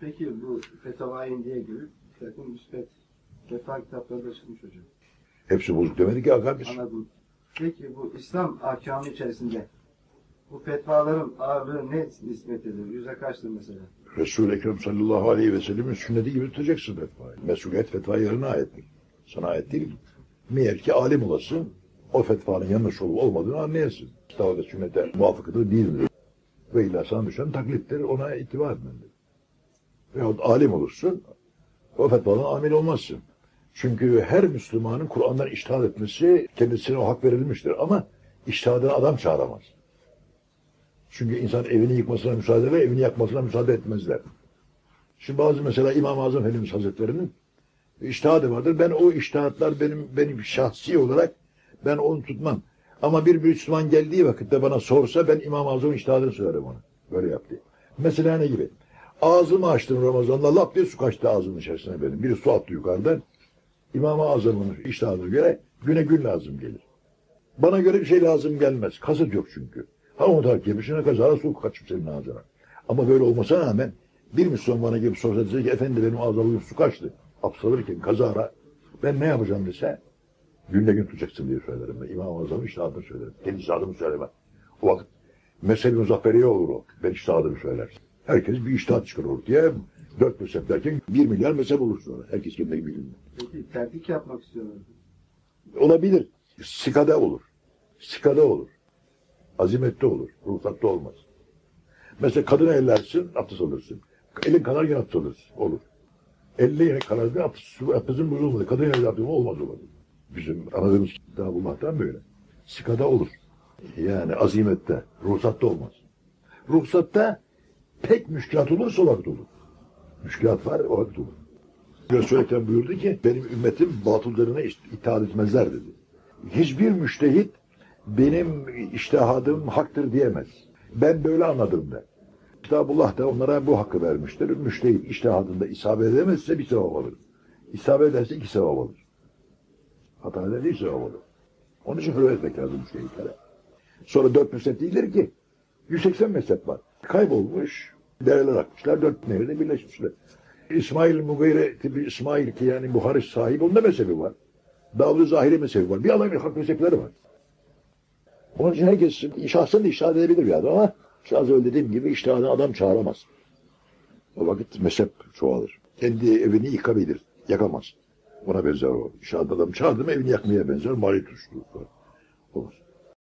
Peki bu Fetavai diye gibi bir takım müspet fetva kitapları da çıkmış hocam. Hepsi bozuk demedik ki biz. Anladım. Peki bu İslam ahkamı içerisinde bu fetvaların ağırlığı ne nispetidir? Yüzde kaçtır mesela? Resul-i Ekrem sallallahu aleyhi ve sellemin sünneti gibi tutacaksın fetvayı. Mesuliyet fetva yerine aittir. Sana ait değil. Meğer ki alim olasın, o fetvanın yanlış olup olmadığını anlayasın. Kitaba ve sünnete muvafıkıdır değildir. Ve illa sana düşen taklittir, ona itibar etmendir. Veyahut alim olursun, o fetvadan amil olmazsın. Çünkü her Müslümanın Kur'an'dan iştihad etmesi kendisine o hak verilmiştir. Ama iştihadına adam çağıramaz. Çünkü insan evini yıkmasına müsaade eder, evini yakmasına müsaade etmezler. Şimdi bazı mesela İmam-ı Azam Efendimiz Hazretleri'nin iştihadı vardır. Ben o iştihatlar benim benim şahsi olarak ben onu tutmam. Ama bir Müslüman geldiği vakitte bana sorsa ben İmam-ı Azam'ın iştihadını söylerim ona. Böyle yaptı. Mesela ne gibi? Ağzımı açtım Ramazan'da lap diye su kaçtı ağzımın içerisine benim. Biri su attı yukarıdan. İmam-ı Azam'ın iştihadına göre güne gün lazım gelir. Bana göre bir şey lazım gelmez. Kasıt yok çünkü. Ha onu takip etmişine kazara su kaçıp senin ağzına. Ama böyle olmasına rağmen bir Müslüman bana gelip sorsa dese ki efendi benim ağzıma bugün su kaçtı. Apsalırken kazara ben ne yapacağım dese günle gün tutacaksın diye söylerim ben. İmam-ı Azam'ın iştihadını söylerim. Kendi iştihadımı söylemem. O vakit mezhebi muzafferiye olur o. Ben iştihadımı söyler. Herkes bir iştihat çıkarır diye dört mezhep derken bir milyar mezhep olur sonra. Herkes kendine bilir. Peki terdik yapmak istiyorlar. Olabilir. Sikada olur. Sikada olur. Azimette olur. Ruhsatta olmaz. Mesela kadına ellersin, abdest alırsın. Elin kanar yine abdest alırsın. Olur. Elle yine kanar yine abdest, abdestin bozulmadı. Kadın elle abdest olmaz olmaz. Bizim anladığımız daha bulmaktan böyle. Sikada olur. Yani azimette, ruhsatta olmaz. Ruhsatta pek müşkilat olursa vakit olur. Müşkilat var, o vakit olur. Ekrem buyurdu ki benim ümmetim batıllarına itaat etmezler dedi. Hiçbir müştehit benim iştihadım haktır diyemez. Ben böyle anladım der. Kitabullah da onlara bu hakkı vermiştir. Müştehit iştihadında isabet edemezse bir sevap alır. İsabet ederse iki sevap alır. Hata ederse iki sevap alır. Onun için hürmet etmek lazım müştehitlere. Sonra dört mezhep değildir ki. 180 mezhep var. Kaybolmuş, dereler akmışlar, dört nehirde birleşmişler. İsmail Mugayre tipi İsmail ki yani Buhari sahibi onun da mezhebi var. Davud-u Zahiri mezhebi var. Bir adam bir hak mezhepleri var. Onun için herkes şahsen de iştahat edebilir yani ama şu az önce dediğim gibi iştihadına adam çağıramaz. O vakit mezhep çoğalır. Kendi evini yıkabilir, yakamaz. Ona benzer o. İştihadına adam çağırdı mı evini yakmaya benzer, mali tuşlu. Olmaz.